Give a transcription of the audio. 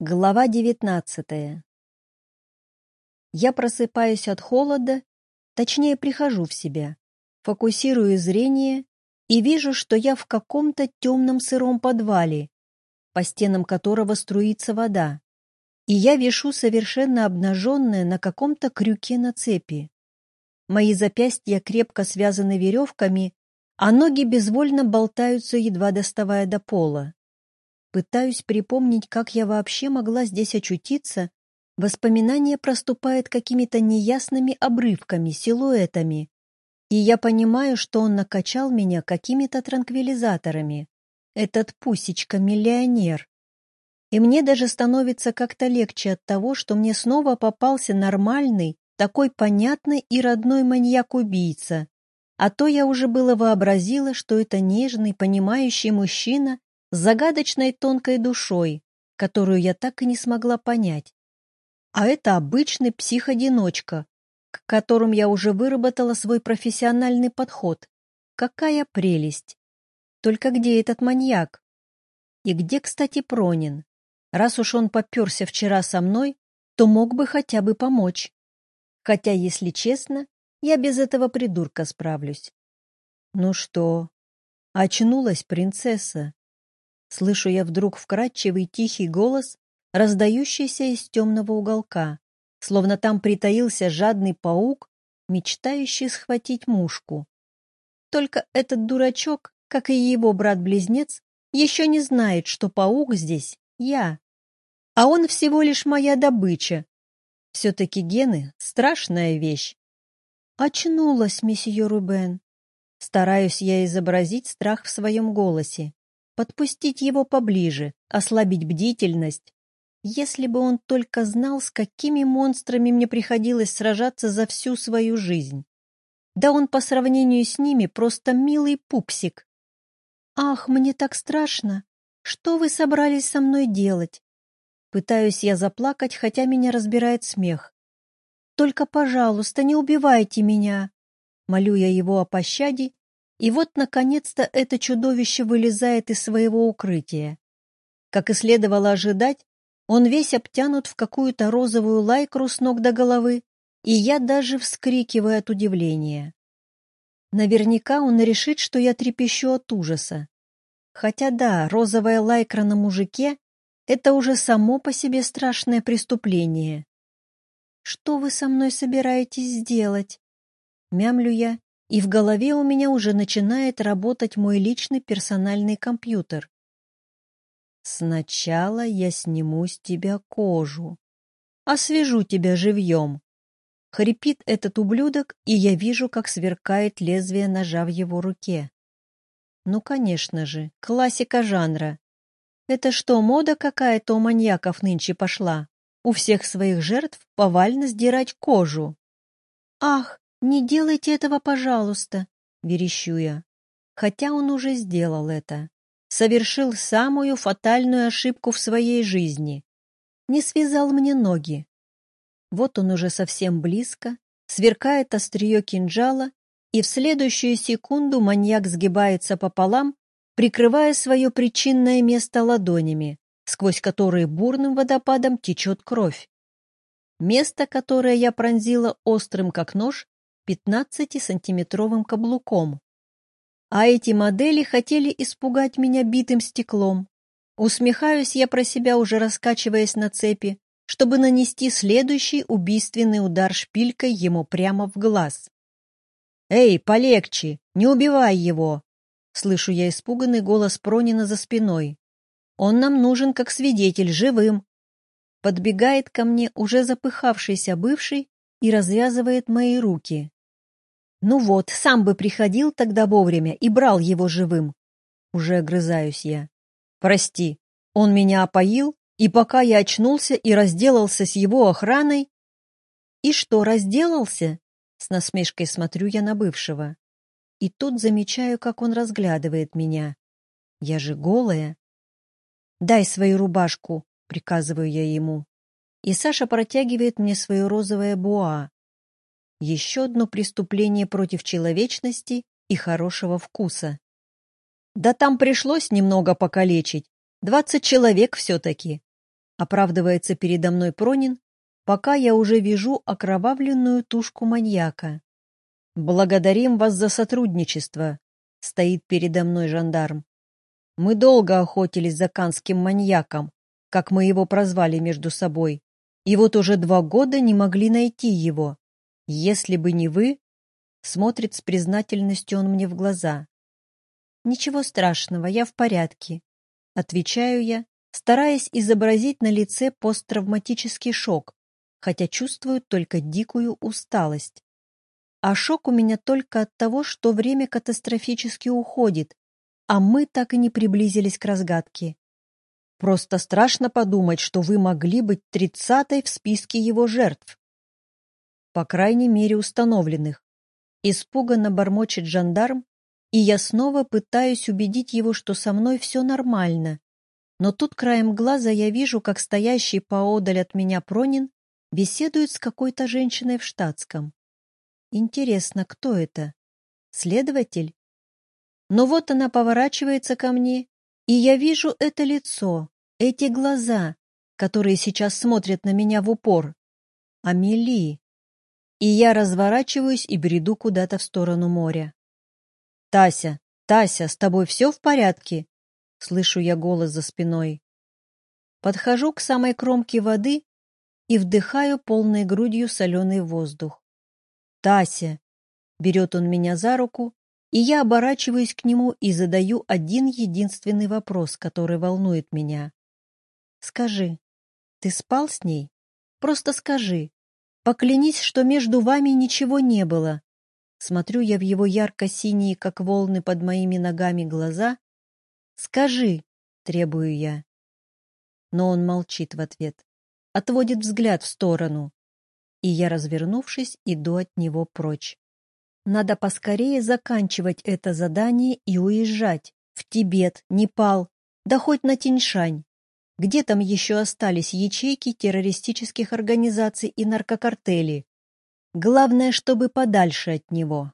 Глава девятнадцатая Я просыпаюсь от холода, точнее прихожу в себя, фокусирую зрение и вижу, что я в каком-то темном сыром подвале, по стенам которого струится вода, и я вешу совершенно обнаженная на каком-то крюке на цепи. Мои запястья крепко связаны веревками, а ноги безвольно болтаются, едва доставая до пола. Пытаюсь припомнить, как я вообще могла здесь очутиться. Воспоминание проступает какими-то неясными обрывками, силуэтами. И я понимаю, что он накачал меня какими-то транквилизаторами. Этот пусечка-миллионер. И мне даже становится как-то легче от того, что мне снова попался нормальный, такой понятный и родной маньяк-убийца. А то я уже было вообразила, что это нежный, понимающий мужчина, с загадочной тонкой душой, которую я так и не смогла понять. А это обычный псих-одиночка, к которым я уже выработала свой профессиональный подход. Какая прелесть! Только где этот маньяк? И где, кстати, Пронин? Раз уж он поперся вчера со мной, то мог бы хотя бы помочь. Хотя, если честно, я без этого придурка справлюсь. Ну что, очнулась принцесса? Слышу я вдруг вкрадчивый тихий голос, раздающийся из темного уголка, словно там притаился жадный паук, мечтающий схватить мушку. Только этот дурачок, как и его брат-близнец, еще не знает, что паук здесь я. А он всего лишь моя добыча. Все-таки гены — страшная вещь. Очнулась, месье Рубен. Стараюсь я изобразить страх в своем голосе подпустить его поближе, ослабить бдительность. Если бы он только знал, с какими монстрами мне приходилось сражаться за всю свою жизнь. Да он по сравнению с ними просто милый пупсик. «Ах, мне так страшно! Что вы собрались со мной делать?» Пытаюсь я заплакать, хотя меня разбирает смех. «Только, пожалуйста, не убивайте меня!» Молю я его о пощаде и вот, наконец-то, это чудовище вылезает из своего укрытия. Как и следовало ожидать, он весь обтянут в какую-то розовую лайкру с ног до головы, и я даже вскрикиваю от удивления. Наверняка он решит, что я трепещу от ужаса. Хотя да, розовая лайкра на мужике — это уже само по себе страшное преступление. «Что вы со мной собираетесь сделать?» Мямлю я и в голове у меня уже начинает работать мой личный персональный компьютер. Сначала я сниму с тебя кожу, освежу тебя живьем. Хрипит этот ублюдок, и я вижу, как сверкает лезвие ножа в его руке. Ну, конечно же, классика жанра. Это что, мода какая-то у маньяков нынче пошла? У всех своих жертв повально сдирать кожу. Ах, «Не делайте этого, пожалуйста», — верещу я. Хотя он уже сделал это. Совершил самую фатальную ошибку в своей жизни. Не связал мне ноги. Вот он уже совсем близко, сверкает острие кинжала, и в следующую секунду маньяк сгибается пополам, прикрывая свое причинное место ладонями, сквозь которые бурным водопадом течет кровь. Место, которое я пронзила острым как нож, 15-сантиметровым каблуком. А эти модели хотели испугать меня битым стеклом. Усмехаюсь я про себя, уже раскачиваясь на цепи, чтобы нанести следующий убийственный удар шпилькой ему прямо в глаз. «Эй, полегче! Не убивай его!» Слышу я испуганный голос Пронина за спиной. «Он нам нужен как свидетель, живым!» Подбегает ко мне уже запыхавшийся бывший и развязывает мои руки. Ну вот, сам бы приходил тогда вовремя и брал его живым. Уже огрызаюсь я. Прости, он меня опоил, и пока я очнулся и разделался с его охраной... И что, разделался? С насмешкой смотрю я на бывшего. И тут замечаю, как он разглядывает меня. Я же голая. «Дай свою рубашку», — приказываю я ему. И Саша протягивает мне свое розовое буа, еще одно преступление против человечности и хорошего вкуса. Да там пришлось немного покалечить. Двадцать человек все-таки. Оправдывается передо мной Пронин, пока я уже вижу окровавленную тушку маньяка. «Благодарим вас за сотрудничество», — стоит передо мной жандарм. «Мы долго охотились за канским маньяком, как мы его прозвали между собой, и вот уже два года не могли найти его. Если бы не вы...» Смотрит с признательностью он мне в глаза. «Ничего страшного, я в порядке», — отвечаю я, стараясь изобразить на лице посттравматический шок, хотя чувствую только дикую усталость. А шок у меня только от того, что время катастрофически уходит, а мы так и не приблизились к разгадке. Просто страшно подумать, что вы могли быть тридцатой в списке его жертв. По крайней мере, установленных. Испуганно бормочет жандарм, и я снова пытаюсь убедить его, что со мной все нормально. Но тут краем глаза я вижу, как стоящий поодаль от меня Пронин беседует с какой-то женщиной в штатском. Интересно, кто это? Следователь? Но вот она поворачивается ко мне, и я вижу это лицо, эти глаза, которые сейчас смотрят на меня в упор. Амели. И я разворачиваюсь и бреду куда-то в сторону моря. «Тася, Тася, с тобой все в порядке?» Слышу я голос за спиной. Подхожу к самой кромке воды и вдыхаю полной грудью соленый воздух. Тася!» Берет он меня за руку, и я оборачиваюсь к нему и задаю один единственный вопрос, который волнует меня. «Скажи, ты спал с ней? Просто скажи. Поклянись, что между вами ничего не было». Смотрю я в его ярко-синие, как волны под моими ногами, глаза. «Скажи!» — требую я. Но он молчит в ответ, отводит взгляд в сторону, и я, развернувшись, иду от него прочь. Надо поскорее заканчивать это задание и уезжать. В Тибет, Непал, да хоть на Тиньшань. Где там еще остались ячейки террористических организаций и наркокартелей? Главное, чтобы подальше от него.